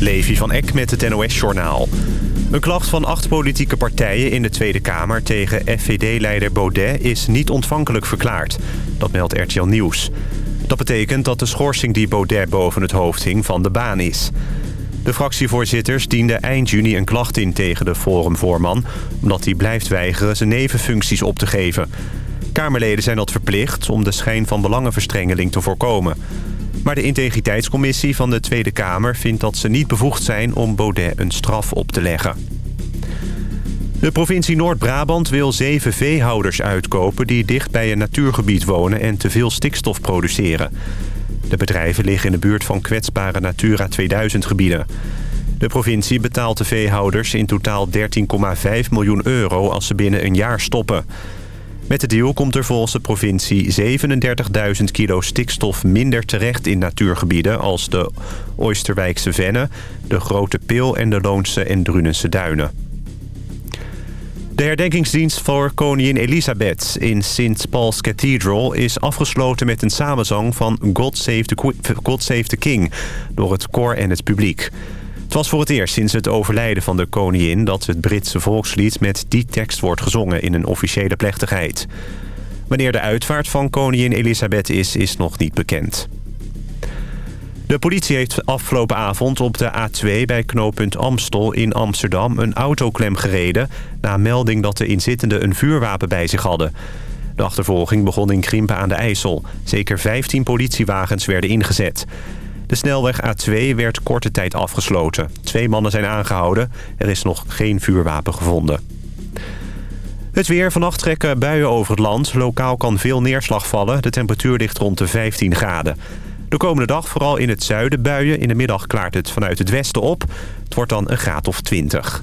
Levi van Eck met het NOS-journaal. Een klacht van acht politieke partijen in de Tweede Kamer tegen FVD-leider Baudet is niet ontvankelijk verklaard. Dat meldt RTL Nieuws. Dat betekent dat de schorsing die Baudet boven het hoofd hing van de baan is. De fractievoorzitters dienden eind juni een klacht in tegen de forumvoorman... omdat hij blijft weigeren zijn nevenfuncties op te geven. Kamerleden zijn dat verplicht om de schijn van belangenverstrengeling te voorkomen... Maar de integriteitscommissie van de Tweede Kamer vindt dat ze niet bevoegd zijn om Baudet een straf op te leggen. De provincie Noord-Brabant wil zeven veehouders uitkopen... die dicht bij een natuurgebied wonen en te veel stikstof produceren. De bedrijven liggen in de buurt van kwetsbare Natura 2000-gebieden. De provincie betaalt de veehouders in totaal 13,5 miljoen euro... als ze binnen een jaar stoppen. Met de deal komt er volgens de provincie 37.000 kilo stikstof minder terecht in natuurgebieden... als de Oosterwijkse Venne, de Grote Pil en de Loonse en Drunense Duinen. De herdenkingsdienst voor koningin Elisabeth in St. Paul's Cathedral... is afgesloten met een samenzang van God Save the, God Save the King... door het koor en het publiek. Het was voor het eerst sinds het overlijden van de koningin... dat het Britse volkslied met die tekst wordt gezongen in een officiële plechtigheid. Wanneer de uitvaart van koningin Elisabeth is, is nog niet bekend. De politie heeft afgelopen avond op de A2 bij knooppunt Amstel in Amsterdam... een autoklem gereden na melding dat de inzittenden een vuurwapen bij zich hadden. De achtervolging begon in Krimpen aan de IJssel. Zeker 15 politiewagens werden ingezet. De snelweg A2 werd korte tijd afgesloten. Twee mannen zijn aangehouden. Er is nog geen vuurwapen gevonden. Het weer. Vannacht trekken buien over het land. Lokaal kan veel neerslag vallen. De temperatuur ligt rond de 15 graden. De komende dag vooral in het zuiden buien. In de middag klaart het vanuit het westen op. Het wordt dan een graad of 20.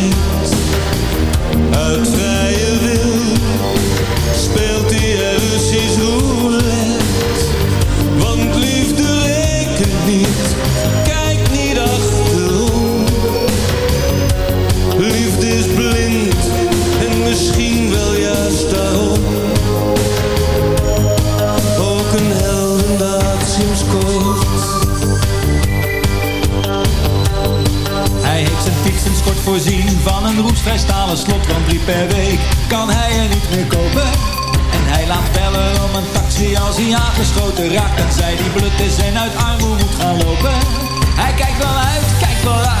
van een roestvrij stalen slot van drie per week kan hij er niet meer kopen. En hij laat bellen om een taxi als hij aangeschoten raakt. Dat zij die blut is en uit armoede moet gaan lopen. Hij kijkt wel uit, kijkt wel uit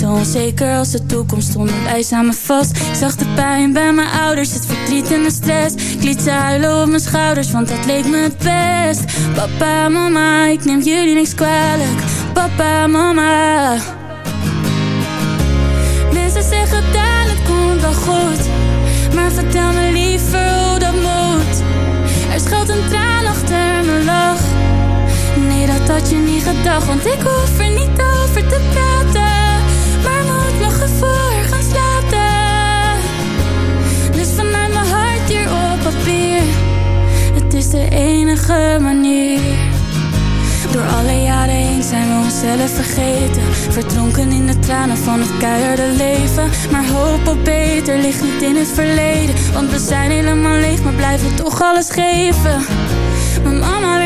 Zo onzeker als de toekomst stonden wij samen vast. Ik zag de pijn bij mijn ouders, het verdriet en de stress. Ik liet ze huilen op mijn schouders, want dat leek me het best. Papa, mama, ik neem jullie niks kwalijk. Papa, mama. Mensen zeggen dat het komt wel goed. Maar vertel me liever hoe dat moet. Er schuilt een traan achter mijn lach. Nee, dat had je niet gedacht, want ik hoef er niet over te praten.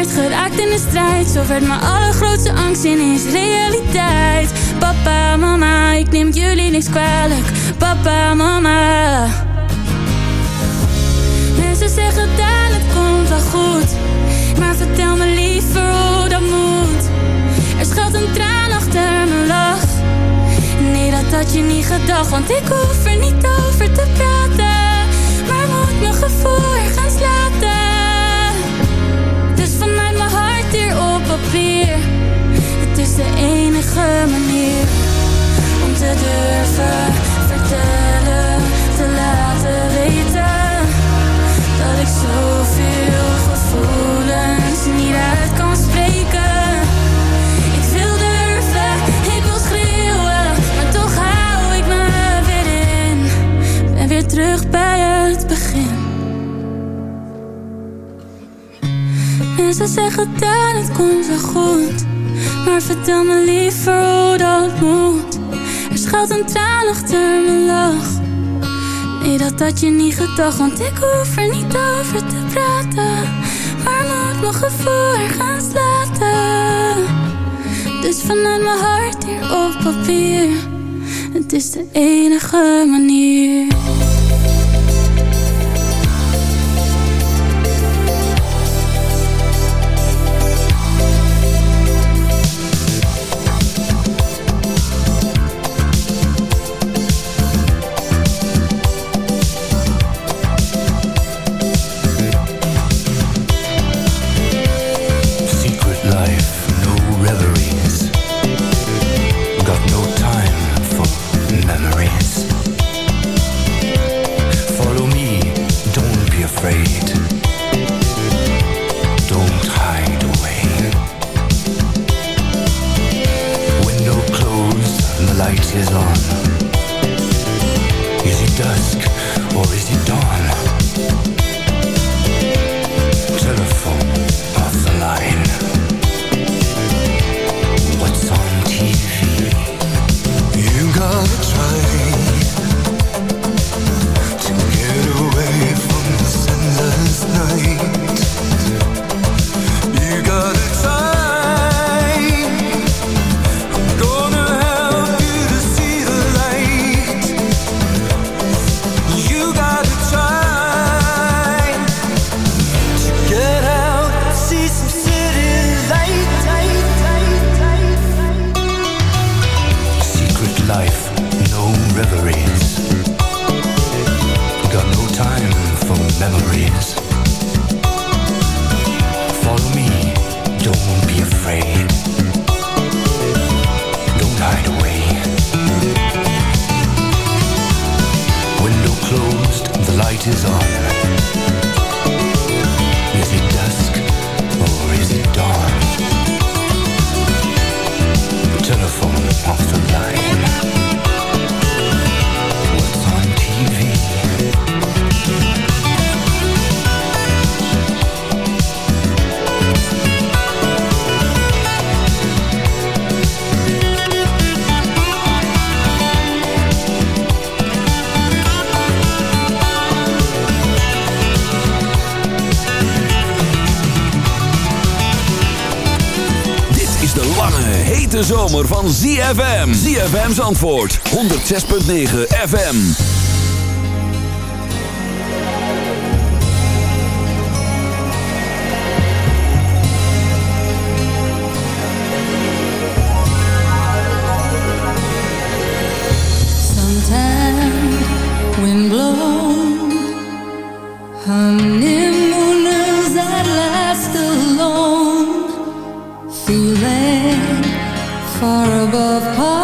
Werd geraakt in de strijd. Zo werd mijn allergrootste angst ineens realiteit. Papa, mama, ik neem jullie niks kwalijk. Papa, mama. Mensen zeggen dat het komt wel goed. Maar vertel me liever hoe dat moet. Er schuilt een traan achter mijn lach. Nee, dat had je niet gedacht, want ik hoef er niet over te praten. Maar moet mijn gevoel er gaan slaten. Dus vanuit mijn hart hier op papier. Het is de enige manier te durven vertellen, te laten weten dat ik zoveel gevoelens niet uit kan spreken. Ik wil durven, ik wil schreeuwen, maar toch hou ik me weer in. Ben weer terug bij het begin. Mensen zeggen dat het komt wel goed. Maar vertel me liever hoe dat moet. Schuilt een traan achter mijn lach. Nee, dat had je niet gedacht, want ik hoef er niet over te praten. Maar moet mijn gevoel ergens laten. Dus vanuit mijn hart hier op papier. Het is de enige manier. Van ZFM. ZFM's antwoord, 106.9 FM. Sometimes wind blown honeymooners far above par.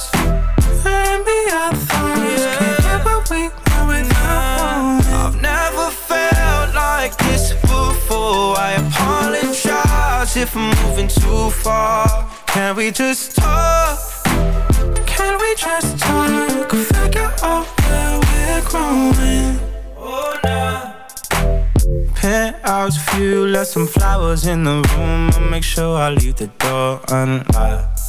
Apologize if I'm moving too far. Can we just talk? Can we just talk? Figure out where we're growing. Oh, nah. Penthouse view, left some flowers in the room. I'll make sure I leave the door unlocked.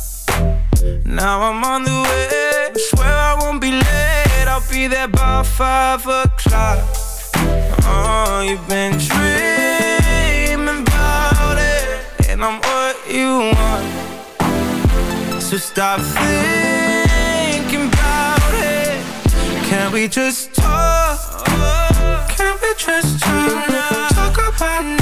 Now I'm on the way. Swear I won't be late. I'll be there by five o'clock. Oh, you've been dreaming and I'm what you want. So stop thinking about it. Can we just talk? Can we just talk? Talk about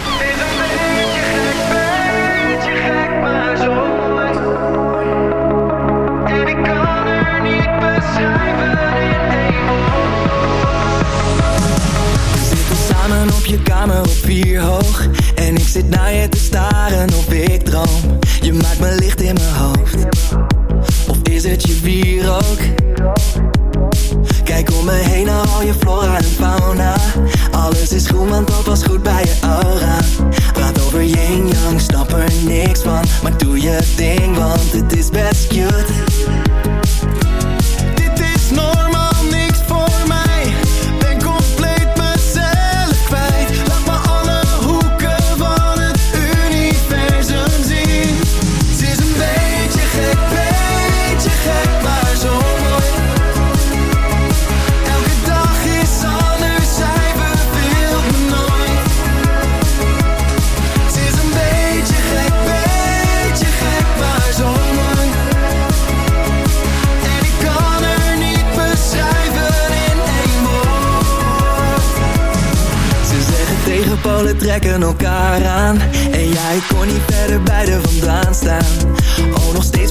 Kijk om me heen naar al je flora en fauna. Alles is goed, want dat was goed bij je aura. Praat over yin-yang, snap er niks van. Maar doe je ding, want het is best cute. trekken elkaar aan. En jij kon niet verder bij de vandaan staan. Oh, nog steeds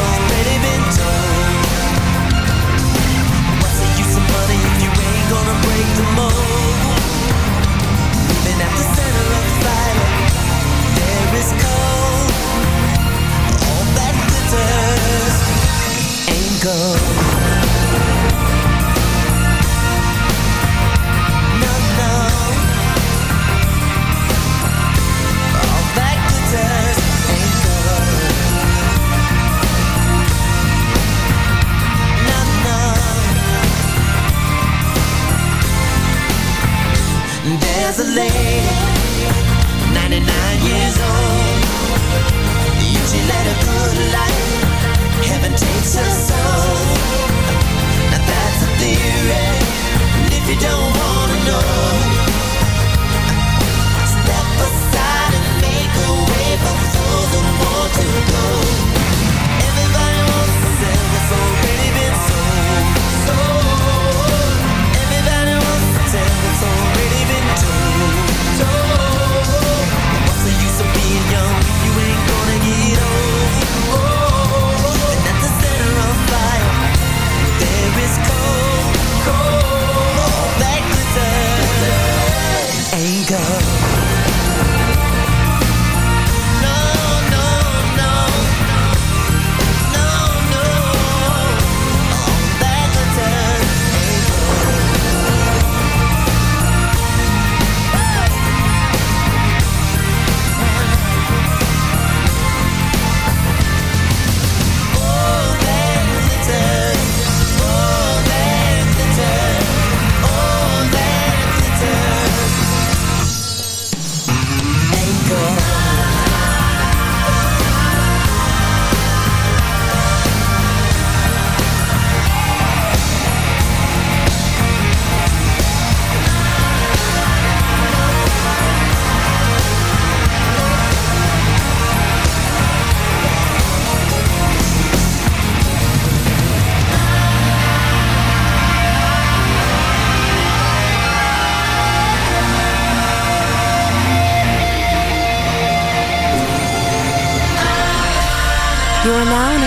Already been told.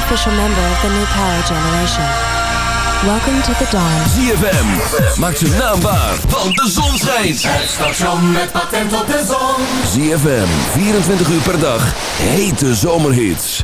Official member of the new power generation. Welcome to the dawn. ZFM, maak zijn naam waar, want de zon schijnt. Het station met patent op de zon. ZFM, 24 uur per dag, hete zomerhits.